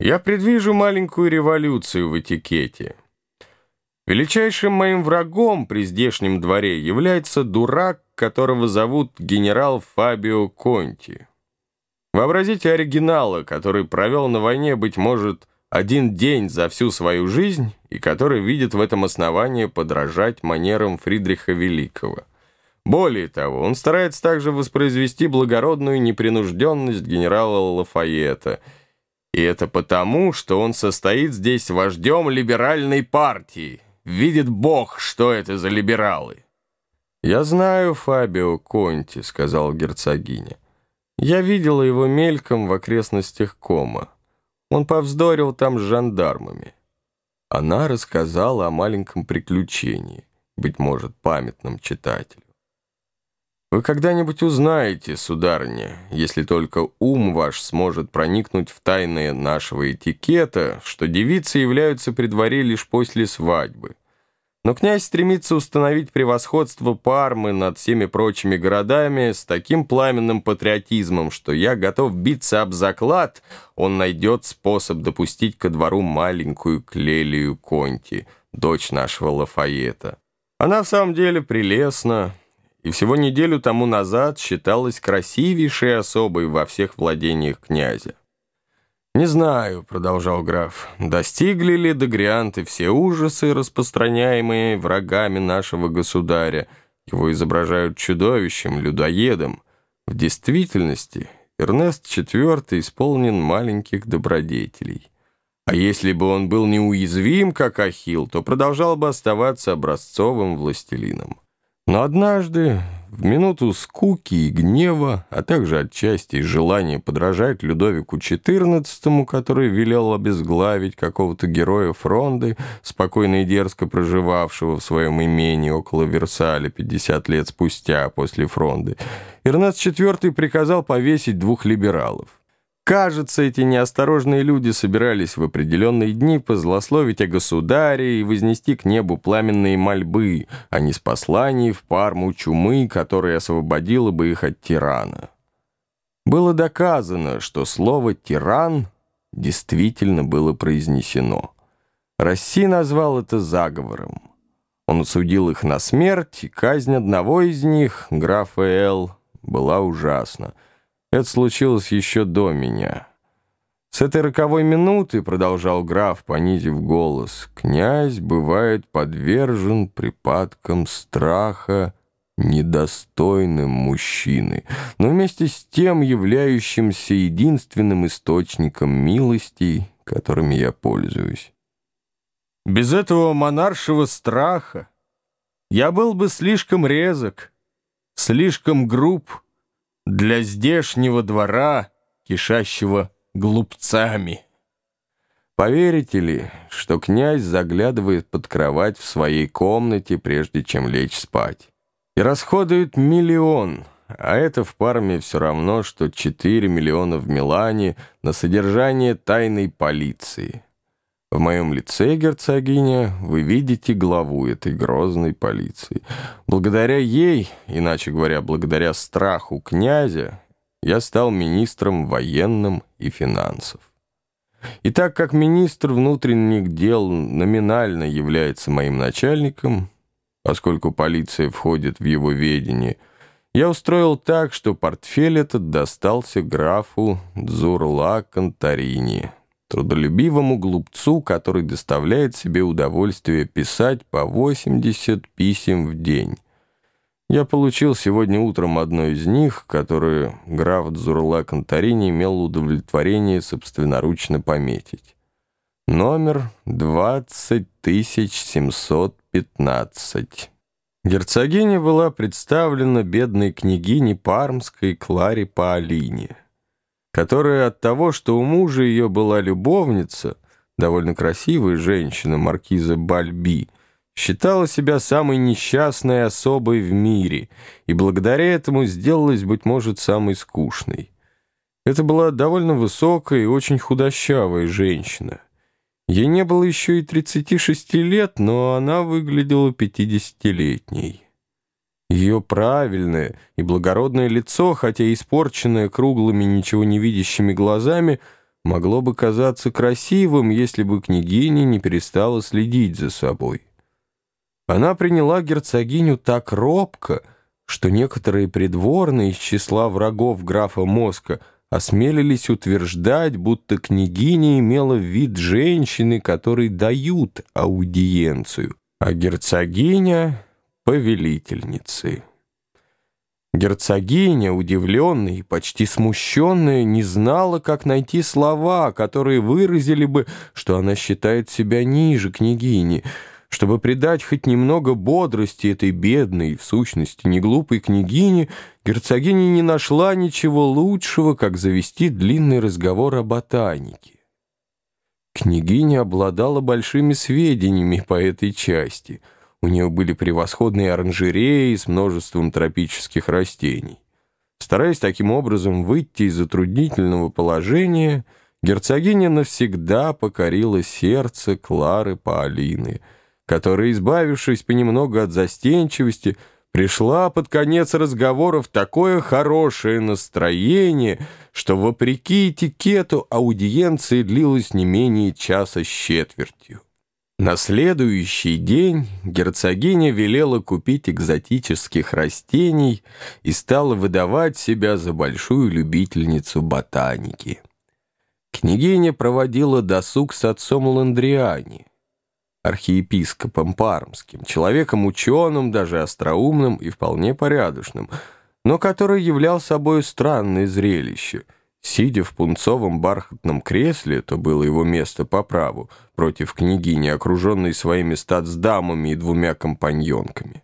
Я предвижу маленькую революцию в этикете. Величайшим моим врагом при здешнем дворе является дурак, которого зовут генерал Фабио Конти. Вообразите оригинала, который провел на войне, быть может, один день за всю свою жизнь и который видит в этом основание подражать манерам Фридриха Великого. Более того, он старается также воспроизвести благородную непринужденность генерала Лафайета – и это потому, что он состоит здесь вождем либеральной партии. Видит Бог, что это за либералы. «Я знаю Фабио Конти», — сказал герцогиня. «Я видела его мельком в окрестностях Кома. Он повздорил там с жандармами». Она рассказала о маленьком приключении, быть может, памятном читателю. Вы когда-нибудь узнаете, сударыня, если только ум ваш сможет проникнуть в тайны нашего этикета, что девицы являются при дворе лишь после свадьбы. Но князь стремится установить превосходство Пармы над всеми прочими городами с таким пламенным патриотизмом, что я готов биться об заклад, он найдет способ допустить ко двору маленькую Клелию Конти, дочь нашего Лафаета. Она в самом деле прелестна, и всего неделю тому назад считалась красивейшей особой во всех владениях князя. «Не знаю», — продолжал граф, — «достигли ли дегрианты все ужасы, распространяемые врагами нашего государя? Его изображают чудовищем, людоедом. В действительности Эрнест IV исполнен маленьких добродетелей». А если бы он был неуязвим, как Ахилл, то продолжал бы оставаться образцовым властелином. Но однажды, в минуту скуки и гнева, а также отчасти желания подражать Людовику XIV, который велел обезглавить какого-то героя фронды, спокойно и дерзко проживавшего в своем имении около Версаля 50 лет спустя после фронды, Эрнест IV приказал повесить двух либералов. Кажется, эти неосторожные люди собирались в определенные дни позлословить о государе и вознести к небу пламенные мольбы, не с посланий в парму чумы, которая освободила бы их от тирана. Было доказано, что слово «тиран» действительно было произнесено. Росси назвал это заговором. Он осудил их на смерть, и казнь одного из них, графа Эл, была ужасна — это случилось еще до меня. С этой роковой минуты, продолжал граф, понизив голос, князь бывает подвержен припадкам страха, недостойным мужчины, но вместе с тем являющимся единственным источником милости, которыми я пользуюсь. Без этого монаршего страха я был бы слишком резок, слишком груб, для здешнего двора, кишащего глупцами. Поверите ли, что князь заглядывает под кровать в своей комнате, прежде чем лечь спать, и расходует миллион, а это в Парме все равно, что 4 миллиона в Милане на содержание тайной полиции. В моем лице, герцогиня, вы видите главу этой грозной полиции. Благодаря ей, иначе говоря, благодаря страху князя, я стал министром военным и финансов. И так как министр внутренних дел номинально является моим начальником, поскольку полиция входит в его ведение, я устроил так, что портфель этот достался графу Дзурла Конторини трудолюбивому глупцу, который доставляет себе удовольствие писать по 80 писем в день. Я получил сегодня утром одно из них, которое граф Дзурла Конторини имел удовлетворение собственноручно пометить. Номер 20715. Герцогиня была представлена бедной княгине Пармской Кларе Паолине которая от того, что у мужа ее была любовница, довольно красивая женщина, маркиза Бальби, считала себя самой несчастной особой в мире и благодаря этому сделалась, быть может, самой скучной. Это была довольно высокая и очень худощавая женщина. Ей не было еще и 36 лет, но она выглядела 50-летней. Ее правильное и благородное лицо, хотя испорченное круглыми, ничего не видящими глазами, могло бы казаться красивым, если бы княгиня не перестала следить за собой. Она приняла герцогиню так робко, что некоторые придворные из числа врагов графа Моска осмелились утверждать, будто княгиня имела вид женщины, которые дают аудиенцию, а герцогиня — повелительницы. Герцогиня, удивленная и почти смущенная, не знала, как найти слова, которые выразили бы, что она считает себя ниже княгини — чтобы придать хоть немного бодрости этой бедной, в сущности, неглупой княгине, герцогиня не нашла ничего лучшего, как завести длинный разговор о ботанике. Княгиня обладала большими сведениями по этой части. У нее были превосходные оранжереи с множеством тропических растений. Стараясь таким образом выйти из затруднительного положения, герцогиня навсегда покорила сердце Клары Паолины — которая, избавившись понемногу от застенчивости, пришла под конец разговора в такое хорошее настроение, что, вопреки этикету, аудиенция длилась не менее часа с четвертью. На следующий день герцогиня велела купить экзотических растений и стала выдавать себя за большую любительницу ботаники. Княгиня проводила досуг с отцом Ландриани, архиепископом Пармским, человеком ученым, даже остроумным и вполне порядочным, но который являл собой странное зрелище. Сидя в пунцовом бархатном кресле, то было его место по праву, против княгини, окруженной своими статсдамами и двумя компаньонками.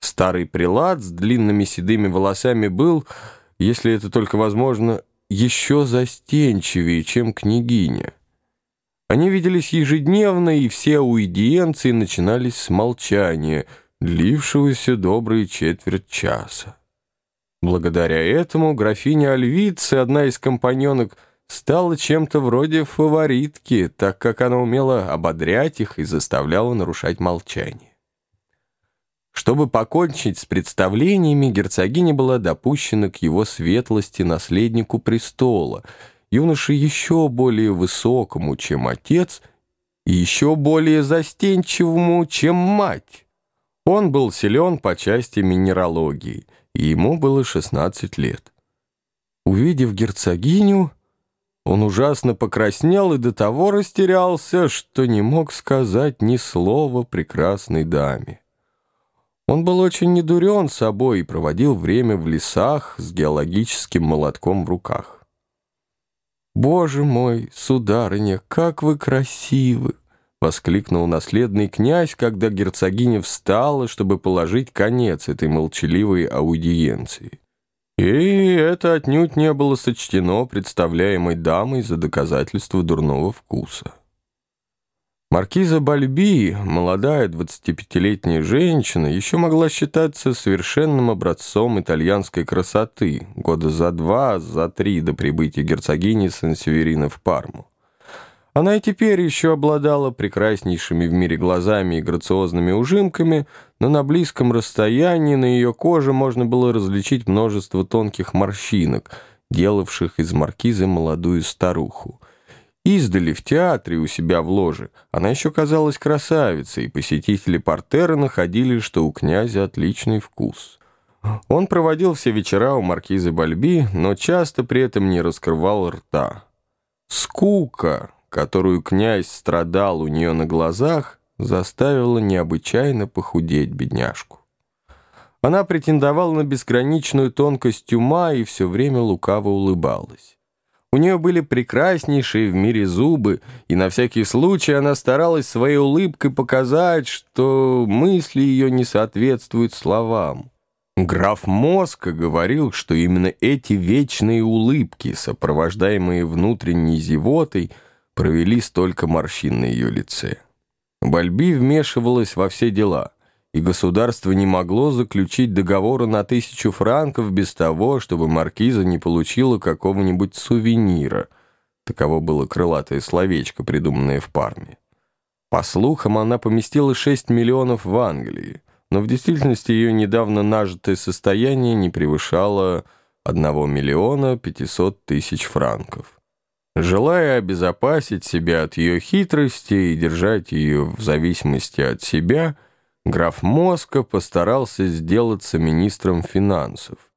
Старый прилад с длинными седыми волосами был, если это только возможно, еще застенчивее, чем княгиня. Они виделись ежедневно, и все аудиенции начинались с молчания, длившегося добрые четверть часа. Благодаря этому графиня Альвицы, одна из компаньонок, стала чем-то вроде фаворитки, так как она умела ободрять их и заставляла нарушать молчание. Чтобы покончить с представлениями, герцогиня была допущена к его светлости наследнику престола — юноше еще более высокому, чем отец, и еще более застенчивому, чем мать. Он был силен по части минералогии, ему было 16 лет. Увидев герцогиню, он ужасно покраснел и до того растерялся, что не мог сказать ни слова прекрасной даме. Он был очень недурен собой и проводил время в лесах с геологическим молотком в руках. «Боже мой, сударыня, как вы красивы!» — воскликнул наследный князь, когда герцогиня встала, чтобы положить конец этой молчаливой аудиенции. И это отнюдь не было сочтено представляемой дамой за доказательство дурного вкуса. Маркиза Бальби, молодая 25-летняя женщина, еще могла считаться совершенным образцом итальянской красоты года за два, за три до прибытия герцогини Сан-Северина в Парму. Она и теперь еще обладала прекраснейшими в мире глазами и грациозными ужимками, но на близком расстоянии на ее коже можно было различить множество тонких морщинок, делавших из маркизы молодую старуху. Издали в театре у себя в ложе она еще казалась красавицей, и посетители портера находили, что у князя отличный вкус. Он проводил все вечера у маркизы Бальби, но часто при этом не раскрывал рта. Скука, которую князь страдал у нее на глазах, заставила необычайно похудеть бедняжку. Она претендовала на безграничную тонкость ума и все время лукаво улыбалась. У нее были прекраснейшие в мире зубы, и на всякий случай она старалась своей улыбкой показать, что мысли ее не соответствуют словам. Граф Моска говорил, что именно эти вечные улыбки, сопровождаемые внутренней зевотой, провели столько морщин на ее лице. Бальби вмешивалась во все дела — и государство не могло заключить договора на тысячу франков без того, чтобы маркиза не получила какого-нибудь сувенира. Таково было крылатое словечко, придуманное в Парме. По слухам, она поместила 6 миллионов в Англии, но в действительности ее недавно нажитое состояние не превышало 1 миллиона 500 тысяч франков. Желая обезопасить себя от ее хитрости и держать ее в зависимости от себя, граф Моска постарался сделаться министром финансов.